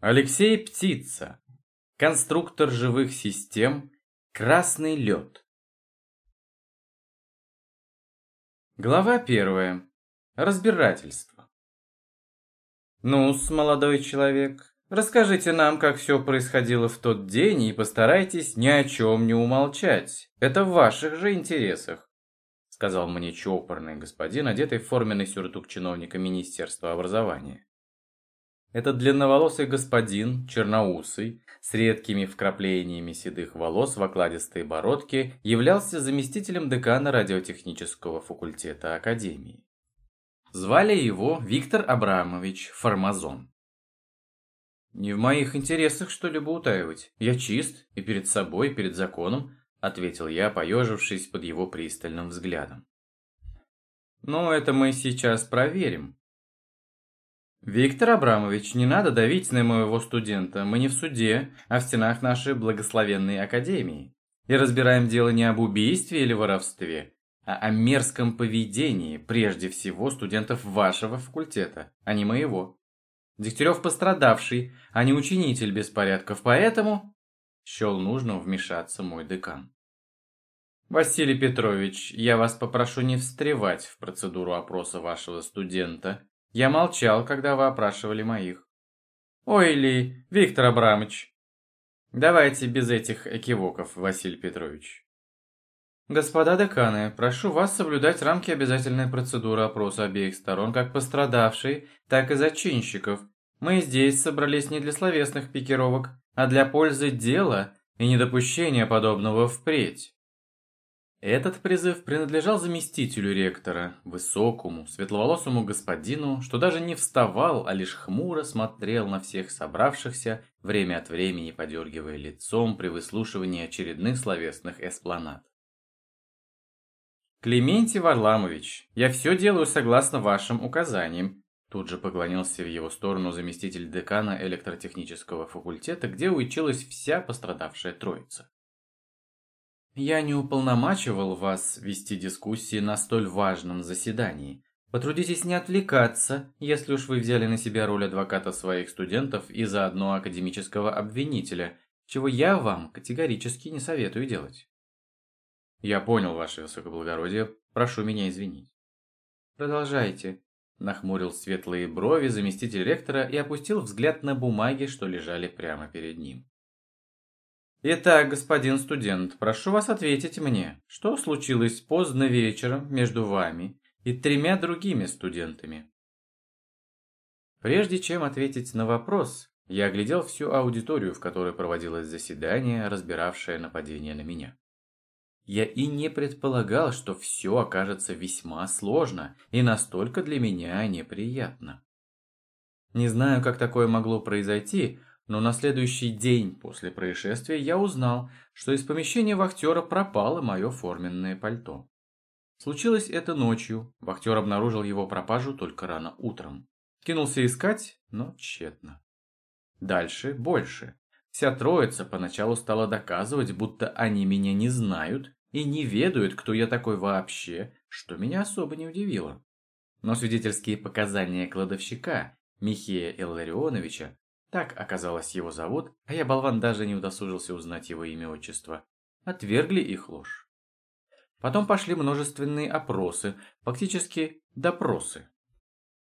Алексей Птица. Конструктор живых систем. Красный лед. Глава первая. Разбирательство. Ну-с, молодой человек, расскажите нам, как все происходило в тот день, и постарайтесь ни о чем не умолчать. Это в ваших же интересах, сказал мне чопорный господин, одетый в форменный сюртук чиновника Министерства образования. Этот длинноволосый господин, черноусый, с редкими вкраплениями седых волос в окладистой бородке, являлся заместителем декана радиотехнического факультета Академии. Звали его Виктор Абрамович Формазон. «Не в моих интересах что-либо утаивать. Я чист и перед собой, и перед законом», ответил я, поежившись под его пристальным взглядом. «Ну, это мы сейчас проверим», «Виктор Абрамович, не надо давить на моего студента. Мы не в суде, а в стенах нашей благословенной академии. И разбираем дело не об убийстве или воровстве, а о мерзком поведении, прежде всего, студентов вашего факультета, а не моего. Дегтярев пострадавший, а не учинитель беспорядков, поэтому...» Счел нужно вмешаться мой декан. «Василий Петрович, я вас попрошу не встревать в процедуру опроса вашего студента я молчал, когда вы опрашивали моих. Ой ли, Виктор Абрамович. Давайте без этих экивоков, Василий Петрович. Господа деканы, прошу вас соблюдать рамки обязательной процедуры опроса обеих сторон, как пострадавшей, так и зачинщиков. Мы здесь собрались не для словесных пикировок, а для пользы дела и недопущения подобного впредь. Этот призыв принадлежал заместителю ректора, высокому, светловолосому господину, что даже не вставал, а лишь хмуро смотрел на всех собравшихся, время от времени подергивая лицом при выслушивании очередных словесных эспланад. «Клементий Варламович, я все делаю согласно вашим указаниям», Тут же поклонился в его сторону заместитель декана электротехнического факультета, где училась вся пострадавшая троица. Я не уполномачивал вас вести дискуссии на столь важном заседании. Потрудитесь не отвлекаться, если уж вы взяли на себя роль адвоката своих студентов и заодно академического обвинителя, чего я вам категорически не советую делать. Я понял, ваше высокоблагородие, прошу меня извинить. Продолжайте. Нахмурил светлые брови заместитель ректора и опустил взгляд на бумаги, что лежали прямо перед ним. Итак, господин студент, прошу вас ответить мне, что случилось поздно вечером между вами и тремя другими студентами? Прежде чем ответить на вопрос, я оглядел всю аудиторию, в которой проводилось заседание, разбиравшее нападение на меня. Я и не предполагал, что все окажется весьма сложно и настолько для меня неприятно. Не знаю, как такое могло произойти, но на следующий день после происшествия я узнал, что из помещения вахтера пропало мое форменное пальто. Случилось это ночью, вахтер обнаружил его пропажу только рано утром. Кинулся искать, но тщетно. Дальше больше. Вся троица поначалу стала доказывать, будто они меня не знают и не ведают, кто я такой вообще, что меня особо не удивило. Но свидетельские показания кладовщика Михея Илларионовича так оказалось его зовут, а я, болван, даже не удосужился узнать его имя-отчество. Отвергли их ложь. Потом пошли множественные опросы, фактически допросы.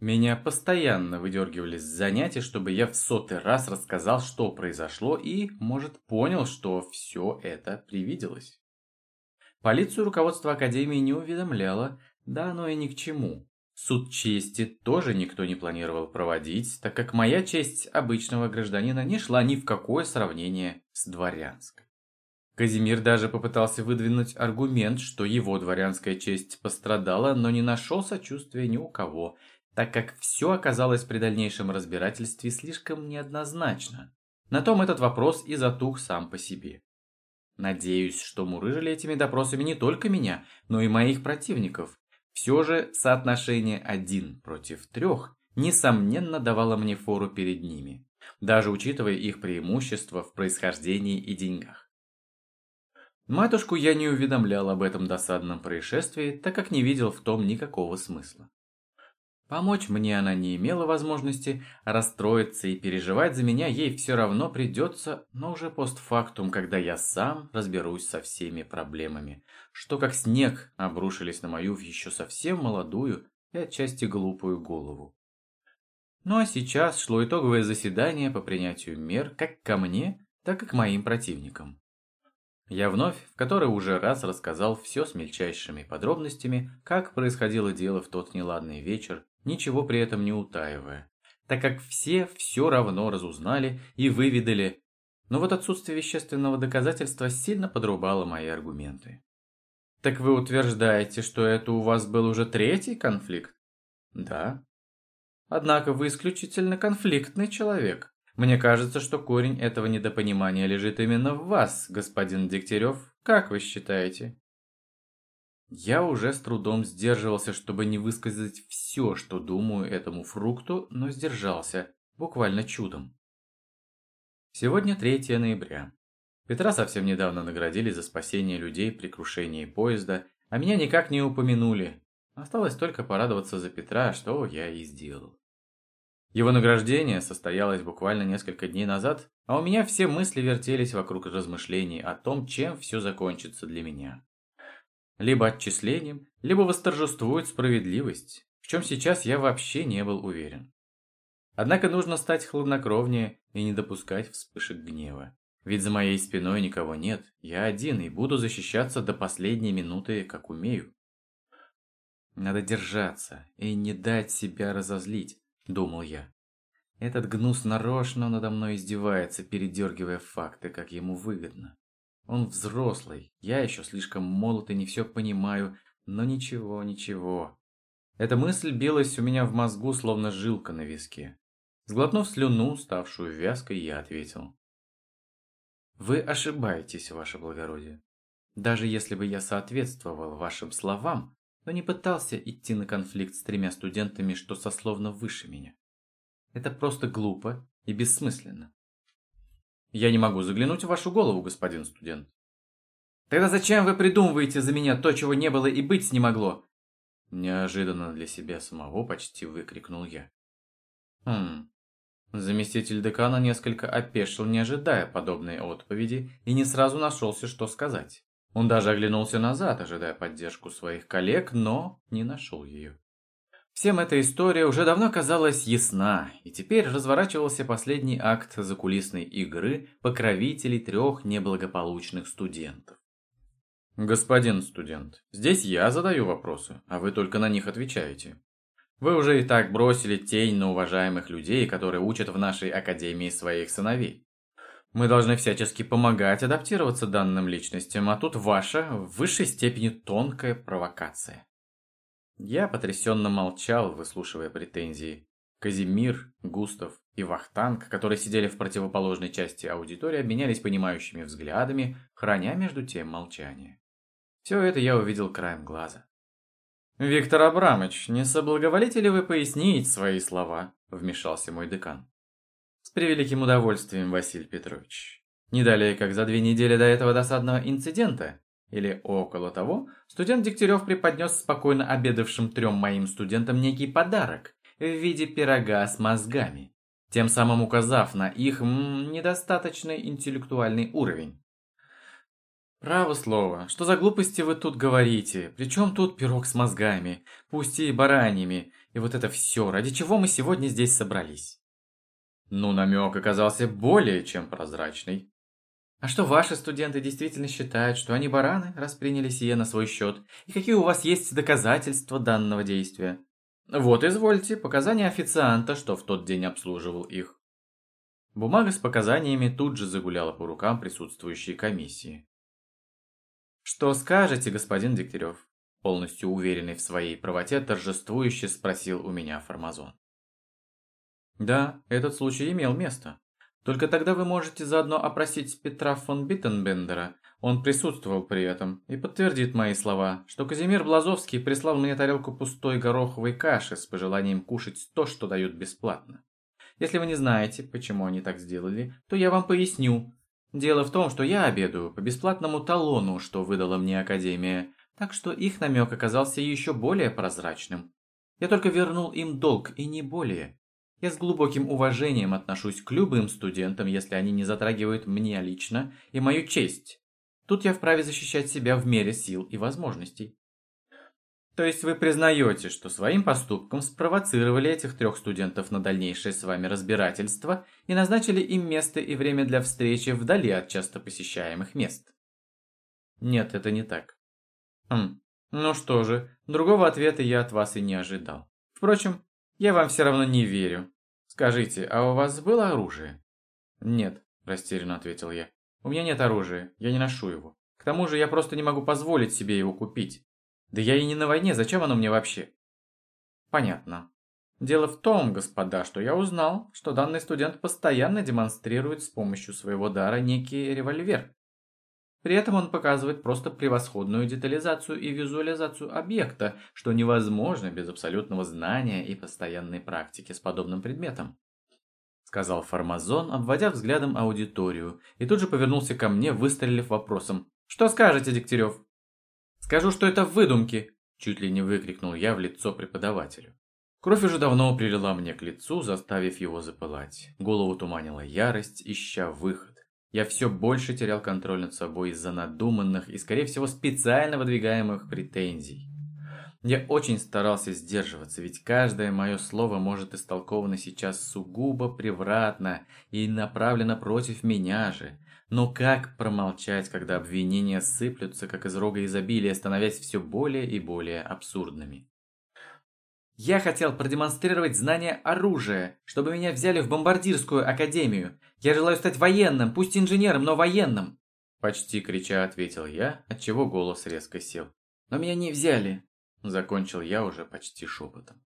Меня постоянно выдергивали с занятий, чтобы я в сотый раз рассказал, что произошло, и, может, понял, что все это привиделось. Полицию руководство Академии не уведомляло, да оно и ни к чему. Суд чести тоже никто не планировал проводить, так как моя честь обычного гражданина не шла ни в какое сравнение с дворянской. Казимир даже попытался выдвинуть аргумент, что его дворянская честь пострадала, но не нашел сочувствия ни у кого, так как все оказалось при дальнейшем разбирательстве слишком неоднозначно. На том этот вопрос и затух сам по себе. Надеюсь, что мурыжили этими допросами не только меня, но и моих противников, все же соотношение один против трех несомненно давало мне фору перед ними, даже учитывая их преимущества в происхождении и деньгах. Матушку я не уведомлял об этом досадном происшествии, так как не видел в том никакого смысла. Помочь мне она не имела возможности, расстроиться и переживать за меня ей все равно придется, но уже постфактум, когда я сам разберусь со всеми проблемами, что как снег обрушились на мою еще совсем молодую и отчасти глупую голову. Ну а сейчас шло итоговое заседание по принятию мер как ко мне, так и к моим противникам. Я вновь, в который уже раз рассказал все с мельчайшими подробностями, как происходило дело в тот неладный вечер, ничего при этом не утаивая, так как все все равно разузнали и выведали, но вот отсутствие вещественного доказательства сильно подрубало мои аргументы. Так вы утверждаете, что это у вас был уже третий конфликт? Да. Однако вы исключительно конфликтный человек. Мне кажется, что корень этого недопонимания лежит именно в вас, господин Дегтярев. Как вы считаете? Я уже с трудом сдерживался, чтобы не высказать все, что думаю этому фрукту, но сдержался, буквально чудом. Сегодня 3 ноября. Петра совсем недавно наградили за спасение людей при крушении поезда, а меня никак не упомянули. Осталось только порадоваться за Петра, что я и сделал. Его награждение состоялось буквально несколько дней назад, а у меня все мысли вертелись вокруг размышлений о том, чем все закончится для меня. Либо отчислением, либо восторжествует справедливость, в чем сейчас я вообще не был уверен. Однако нужно стать хладнокровнее и не допускать вспышек гнева. Ведь за моей спиной никого нет, я один и буду защищаться до последней минуты, как умею. Надо держаться и не дать себя разозлить, думал я. Этот гнус нарочно надо мной издевается, передергивая факты, как ему выгодно. Он взрослый, я еще слишком молод и не все понимаю, но ничего, ничего. Эта мысль билась у меня в мозгу, словно жилка на виске. Сглотнув слюну, ставшую вязкой, я ответил. «Вы ошибаетесь, ваше благородие. Даже если бы я соответствовал вашим словам, но не пытался идти на конфликт с тремя студентами, что сословно выше меня. Это просто глупо и бессмысленно. Я не могу заглянуть в вашу голову, господин студент. Тогда зачем вы придумываете за меня то, чего не было и быть не могло? Неожиданно для себя самого почти выкрикнул я. Хм. Заместитель декана несколько опешил, не ожидая подобной отповеди, и не сразу нашелся, что сказать. Он даже оглянулся назад, ожидая поддержку своих коллег, но не нашел ее. Всем эта история уже давно казалась ясна, и теперь разворачивался последний акт закулисной игры покровителей трех неблагополучных студентов. «Господин студент, здесь я задаю вопросы, а вы только на них отвечаете. Вы уже и так бросили тень на уважаемых людей, которые учат в нашей академии своих сыновей. Мы должны всячески помогать адаптироваться данным личностям, а тут ваша, в высшей степени тонкая провокация. Я потрясенно молчал, выслушивая претензии. Казимир, Густав и Вахтанг, которые сидели в противоположной части аудитории, обменялись понимающими взглядами, храня между тем молчание. Все это я увидел краем глаза. «Виктор Абрамович, не соблаговолите ли вы пояснить свои слова?» – вмешался мой декан. «С превеликим удовольствием, Василий Петрович. Не далее, как за две недели до этого досадного инцидента, или около того, студент Дегтярев преподнес спокойно обедавшим трем моим студентам некий подарок в виде пирога с мозгами, тем самым указав на их м, недостаточный интеллектуальный уровень. «Право слово, что за глупости вы тут говорите? Причем тут пирог с мозгами, пусть и бараньями, и вот это все, ради чего мы сегодня здесь собрались?» Ну, намек оказался более чем прозрачный. А что ваши студенты действительно считают, что они бараны, раз приняли сие на свой счет? И какие у вас есть доказательства данного действия? Вот, извольте, показания официанта, что в тот день обслуживал их. Бумага с показаниями тут же загуляла по рукам присутствующей комиссии. «Что скажете, господин Дегтярев?» Полностью уверенный в своей правоте, торжествующе спросил у меня Формазон. Да, этот случай имел место. Только тогда вы можете заодно опросить Петра фон Биттенбендера, он присутствовал при этом, и подтвердит мои слова, что Казимир Блазовский прислал мне тарелку пустой гороховой каши с пожеланием кушать то, что дают бесплатно. Если вы не знаете, почему они так сделали, то я вам поясню. Дело в том, что я обедаю по бесплатному талону, что выдала мне Академия, так что их намек оказался еще более прозрачным. Я только вернул им долг, и не более. Я с глубоким уважением отношусь к любым студентам, если они не затрагивают меня лично и мою честь. Тут я вправе защищать себя в мере сил и возможностей. То есть вы признаете, что своим поступком спровоцировали этих трех студентов на дальнейшее с вами разбирательство и назначили им место и время для встречи вдали от часто посещаемых мест? Нет, это не так. Хм, ну что же, другого ответа я от вас и не ожидал. Впрочем, я вам все равно не верю. Скажите, а у вас было оружие? Нет, растерянно ответил я. У меня нет оружия, я не ношу его. К тому же я просто не могу позволить себе его купить. Да я и не на войне, зачем оно мне вообще? Понятно. Дело в том, господа, что я узнал, что данный студент постоянно демонстрирует с помощью своего дара некий револьвер. При этом он показывает просто превосходную детализацию и визуализацию объекта, что невозможно без абсолютного знания и постоянной практики с подобным предметом. Сказал Формазон, обводя взглядом аудиторию, и тут же повернулся ко мне, выстрелив вопросом. «Что скажете, Дегтярев?» «Скажу, что это выдумки!» Чуть ли не выкрикнул я в лицо преподавателю. Кровь уже давно прилила мне к лицу, заставив его запылать. Голову туманила ярость, ища выход. Я все больше терял контроль над собой из-за надуманных и, скорее всего, специально выдвигаемых претензий. Я очень старался сдерживаться, ведь каждое мое слово может истолковано сейчас сугубо превратно и направлено против меня же. Но как промолчать, когда обвинения сыплются, как из рога изобилия, становясь все более и более абсурдными? Я хотел продемонстрировать знание оружия, чтобы меня взяли в бомбардирскую академию. Я желаю стать военным, пусть инженером, но военным. Почти крича ответил я, отчего голос резко сел. Но меня не взяли. Закончил я уже почти шепотом.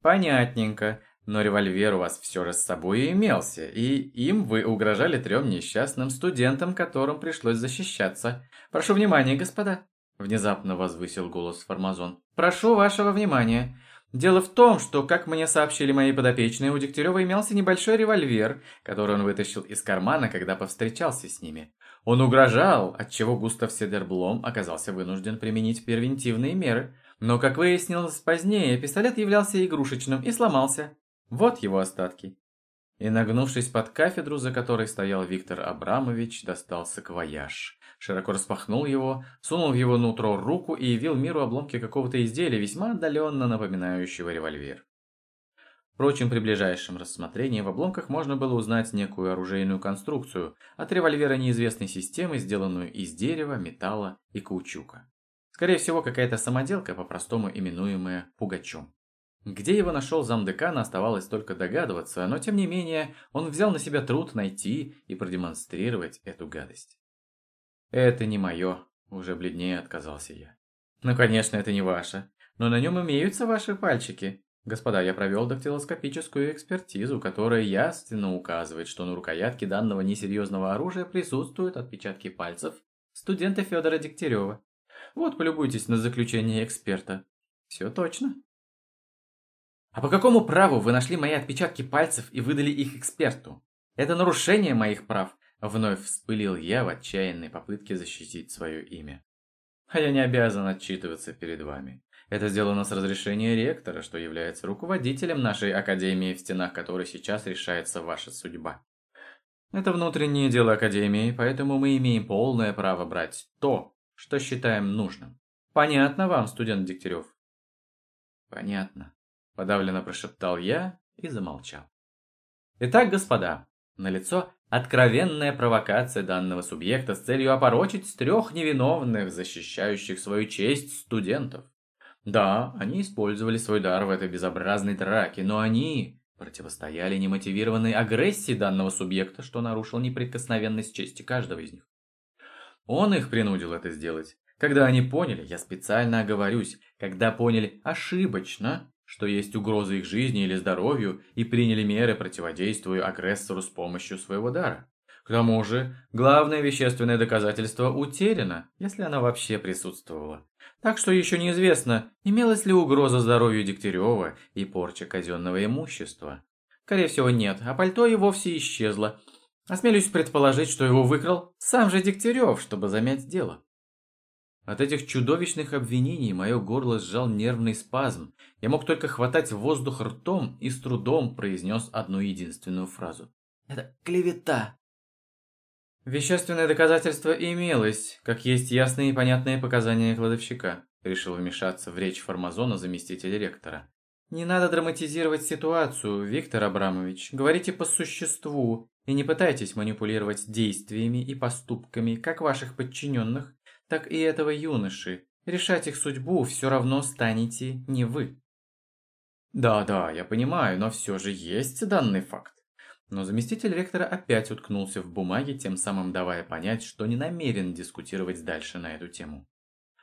Понятненько, но револьвер у вас все же с собой имелся, и им вы угрожали трем несчастным студентам, которым пришлось защищаться. Прошу внимания, господа. Внезапно возвысил голос Формазон. «Прошу вашего внимания. Дело в том, что, как мне сообщили мои подопечные, у Дегтярева имелся небольшой револьвер, который он вытащил из кармана, когда повстречался с ними. Он угрожал, отчего Густав Седерблом оказался вынужден применить превентивные меры. Но, как выяснилось позднее, пистолет являлся игрушечным и сломался. Вот его остатки. И нагнувшись под кафедру, за которой стоял Виктор Абрамович, достал саквояж. Широко распахнул его, сунул в его нутро руку и явил миру обломки какого-то изделия, весьма отдаленно напоминающего револьвер. Впрочем, при ближайшем рассмотрении в обломках можно было узнать некую оружейную конструкцию от револьвера неизвестной системы, сделанную из дерева, металла и каучука. Скорее всего, какая-то самоделка, по-простому именуемая пугачом. Где его нашел замдекана, оставалось только догадываться, но тем не менее он взял на себя труд найти и продемонстрировать эту гадость. «Это не мое», – уже бледнее отказался я. «Ну, конечно, это не ваше, но на нем имеются ваши пальчики. Господа, я провел дактилоскопическую экспертизу, которая ясно указывает, что на рукоятке данного несерьезного оружия присутствуют отпечатки пальцев студента Федора Дегтярева. Вот, полюбуйтесь на заключение эксперта. Все точно». «А по какому праву вы нашли мои отпечатки пальцев и выдали их эксперту? Это нарушение моих прав!» Вновь вспылил я в отчаянной попытке защитить свое имя. «А я не обязан отчитываться перед вами. Это сделано с разрешения ректора, что является руководителем нашей академии, в стенах которой сейчас решается ваша судьба. Это внутреннее дело академии, поэтому мы имеем полное право брать то, что считаем нужным. Понятно вам, студент Дегтярев?» «Понятно», Подавленно прошептал я и замолчал. Итак, господа, налицо откровенная провокация данного субъекта с целью опорочить трех невиновных, защищающих свою честь студентов. Да, они использовали свой дар в этой безобразной драке, но они противостояли немотивированной агрессии данного субъекта, что нарушил неприкосновенность чести каждого из них. Он их принудил это сделать. Когда они поняли, я специально оговорюсь, когда поняли ошибочно, что есть угроза их жизни или здоровью, и приняли меры, противодействуя агрессору с помощью своего дара. К тому же, главное вещественное доказательство утеряно, если оно вообще присутствовало. Так что еще неизвестно, имелась ли угроза здоровью Дегтярева и порча казенного имущества. Скорее всего нет, а пальто и вовсе исчезло. Осмелюсь предположить, что его выкрал сам же Дегтярев, чтобы замять дело. От этих чудовищных обвинений мое горло сжал нервный спазм. Я мог только хватать воздух ртом и с трудом произнес одну единственную фразу. «Это клевета!» Вещественное доказательство имелось, как есть ясные и понятные показания кладовщика. Решил вмешаться в речь Формазона заместитель ректора. Не надо драматизировать ситуацию, Виктор Абрамович. Говорите по существу и не пытайтесь манипулировать действиями и поступками как ваших подчиненных, так и этого юноши. Решать их судьбу все равно станете не вы. Да-да, я понимаю, но все же есть данный факт. Но заместитель ректора опять уткнулся в бумаге, тем самым давая понять, что не намерен дискутировать дальше на эту тему.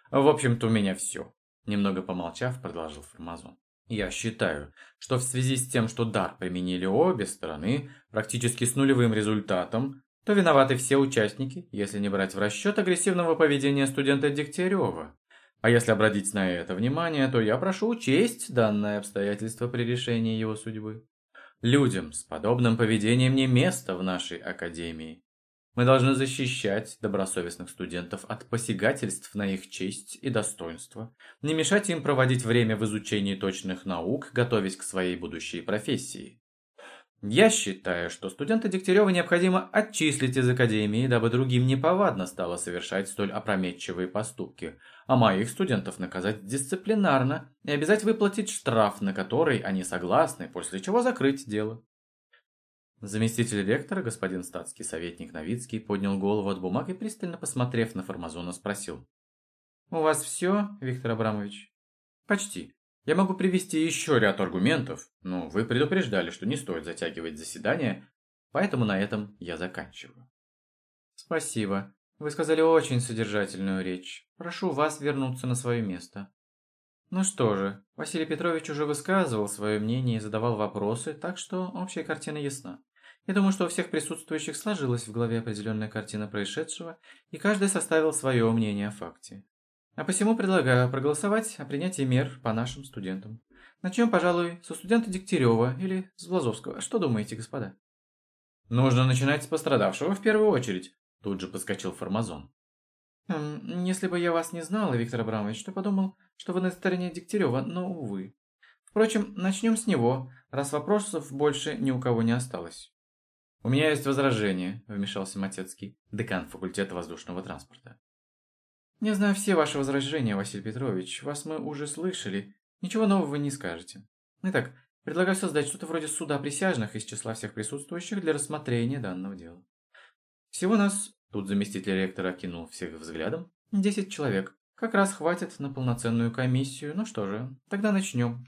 В общем-то, у меня все. Немного помолчав, продолжил Формазон. Я считаю, что в связи с тем, что дар применили обе стороны, практически с нулевым результатом, то виноваты все участники, если не брать в расчет агрессивного поведения студента Дегтярева. А если обратить на это внимание, то я прошу учесть данное обстоятельство при решении его судьбы. Людям с подобным поведением не место в нашей академии. Мы должны защищать добросовестных студентов от посягательств на их честь и достоинство, не мешать им проводить время в изучении точных наук, готовясь к своей будущей профессии. Я считаю, что студента Дегтярева необходимо отчислить из академии, дабы другим неповадно стало совершать столь опрометчивые поступки, а моих студентов наказать дисциплинарно и обязать выплатить штраф, на который они согласны, после чего закрыть дело. Заместитель ректора, господин статский советник Новицкий, поднял голову от бумаг и, пристально посмотрев на Формазона, спросил. «У вас все, Виктор Абрамович?» «Почти. Я могу привести еще ряд аргументов, но вы предупреждали, что не стоит затягивать заседание, поэтому на этом я заканчиваю. Спасибо. Вы сказали очень содержательную речь. Прошу вас вернуться на свое место. Ну что же, Василий Петрович уже высказывал свое мнение и задавал вопросы, так что общая картина ясна. Я думаю, что у всех присутствующих сложилась в голове определенная картина происшедшего, и каждый составил свое мнение о факте. А посему предлагаю проголосовать о принятии мер по нашим студентам. Начнем, пожалуй, со студента Дегтярева или с Блазовского. Что думаете, господа? Нужно начинать с пострадавшего в первую очередь. Тут же подскочил Формазон. Эм, если бы я вас не знала, Виктор Абрамович, то подумал, что вы на стороне Дегтярева, но, увы. Впрочем, начнем с него, раз вопросов больше ни у кого не осталось. «У меня есть возражение», – вмешался Матецкий, декан факультета воздушного транспорта. «Не знаю все ваши возражения, Василий Петрович. Вас мы уже слышали. Ничего нового вы не скажете. Итак, предлагаю создать что-то вроде суда присяжных из числа всех присутствующих для рассмотрения данного дела. Всего нас, тут заместитель ректора окинул всех взглядом, 10 человек. Как раз хватит на полноценную комиссию. Ну что же, тогда начнем.